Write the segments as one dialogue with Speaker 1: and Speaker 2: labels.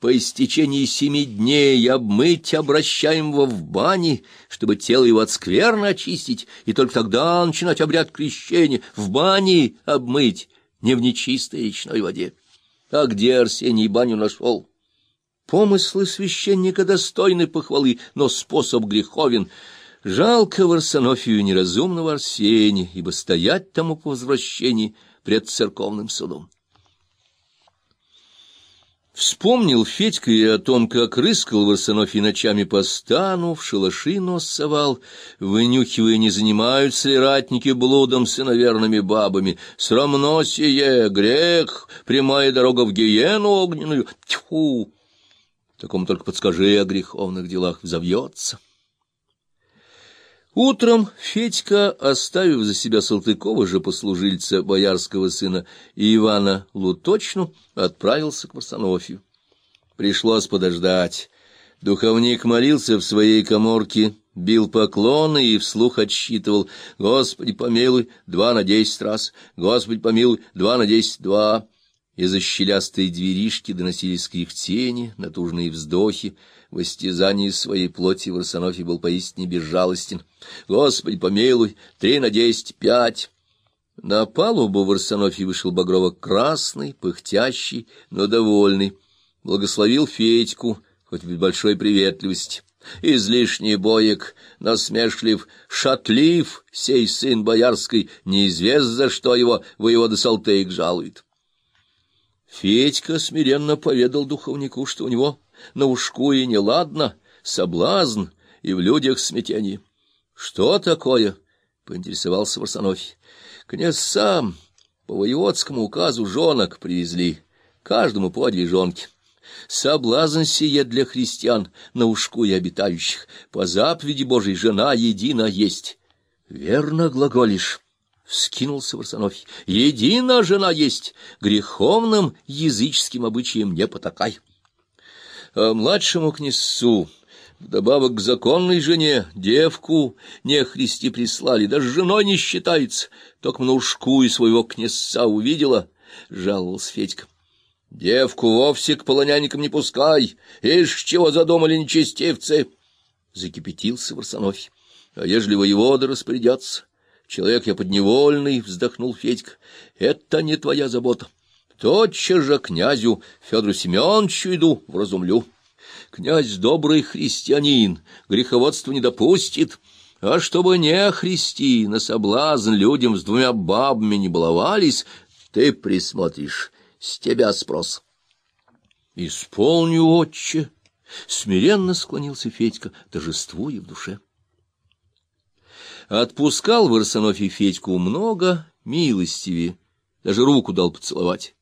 Speaker 1: по истечении семи дней обмыть обращаемого в бане, чтобы тело его от скверно очистить, и только тогда начинать обряд крещения, в бане обмыть, не в нечистой речной воде. А где Арсений баню нашел? Помыслы священника достойны похвалы, но способ греховен. Жалко Варсонофию неразумного Арсения, ибо стоять тому по возвращении пред церковным судом. Вспомнил Федька и о том, как рыскал в Арсенофе ночами по стану, в шалаши нос совал, вынюхивая, не занимаются ли ратники блудом с иноверными бабами. Срамно сие, грех, прямая дорога в гиену огненную. Тьфу! Такому только подскажи о греховных делах, взовьется. Утром Федька, оставив за себя Салтыкова же послужильца боярского сына и Ивана Луточну, отправился к Марсонофию. Пришлось подождать. Духовник молился в своей коморке, бил поклоны и вслух отсчитывал «Господи, помилуй, два на десять раз! Господи, помилуй, два на десять, два!» Из-за щелястой дверишки доносились кряхтения, натужные вздохи, в истязании своей плоти Варсонофий был поистине безжалостен. «Господи, помилуй! Три на десять, пять!» На палубу Варсонофий вышел багрово-красный, пыхтящий, но довольный. Благословил Федьку, хоть без большой приветливости. Излишний боек, насмешлив, шатлив, сей сын боярской, неизвестно за что его воевода Салтейк жалует. Федька смиренно поведал духовнику, что у него на ушку и неладно, соблазн и в людях смятение. — Что такое? — поинтересовался Варсонофий. — Князь сам по воеводскому указу жонок привезли, каждому по две жонки. Соблазн сие для христиан на ушку и обитающих. По заповеди Божией жена едина есть. — Верно глаголишь. — вскинулся Варсонофий. — Едина жена есть, греховным языческим обычаем не потакай а младшему князцу, вдобавок к законной жене, девку не христи прислали, даже женой не считается, только на ушку и своего князца увидела, — жаловался Федька. — Девку вовсе к полонянникам не пускай, ишь, чего задумали нечестивцы! — закипятился Варсонофий. — А ежели воевода распорядятся? Человек я подневольный, — вздохнул Федька. — Это не твоя забота. — Тотчас же князю Федору Семеновичу иду, вразумлю. Князь добрый христианин, греховодство не допустит, а чтобы не христи, на соблазн людям с двумя бабами не баловались, ты присмотришь, с тебя спрос. Исполню, отче, смиренно склонился Федька, торжествуя в душе. Отпускал в Арсенофе Федьку много милостивее, даже руку дал поцеловать.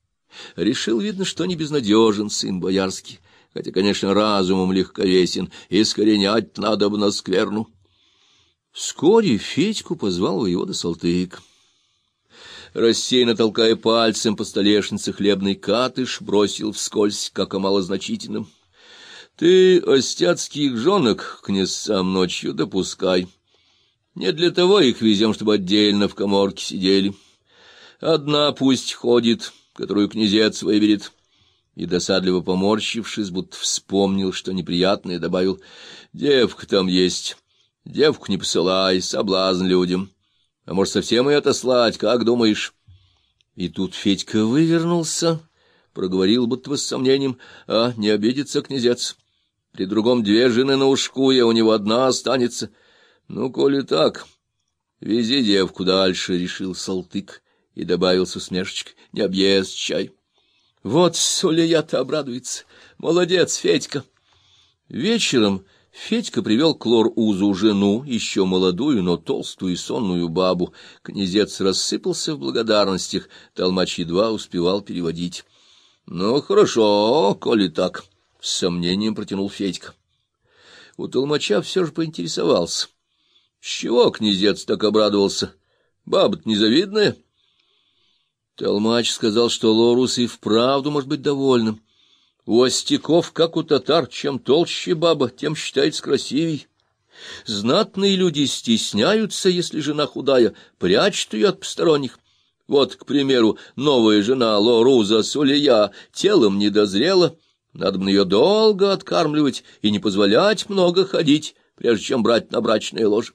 Speaker 1: Решил, видно, что не безнадежен сын боярский, хотя, конечно, разумом легковесен, искоренять надо бы на скверну. Вскоре Федьку позвал воевода Салтык. Рассеянно толкая пальцем по столешнице хлебный катыш, бросил вскользь, как о малозначительном. — Ты остяцких жонок к князцам ночью допускай. Не для того их везем, чтобы отдельно в коморке сидели. Одна пусть ходит, — которую князец выберет. И, досадливо поморщившись, будто вспомнил, что неприятное, добавил, «Девка там есть, девку не посылай, соблазн людям. А может, совсем ее отослать, как думаешь?» И тут Федька вывернулся, проговорил, будто бы с сомнением, «А, не обидится князец. При другом две жены на ушку, и у него одна останется. Ну, коли так, вези девку дальше», — решил Салтык и добавил с усмешечкой, не объезд чай. Вот Сулия-то обрадуется. Молодец, Федька. Вечером Федька привел к Лор-Узу жену, еще молодую, но толстую и сонную бабу. Князец рассыпался в благодарностях, толмач едва успевал переводить. — Ну, хорошо, коли так, — с сомнением протянул Федька. У толмача все же поинтересовался. — С чего князец так обрадовался? Баба-то незавидная. — Толмач сказал, что Лорус и вправду может быть довольным. У остяков, как у татар, чем толще баба, тем считается красивей. Знатные люди стесняются, если жена худая, прячут ее от посторонних. Вот, к примеру, новая жена Лоруза Сулия телом не дозрела, Надо бы ее долго откармливать и не позволять много ходить, прежде чем брать на брачное ложе.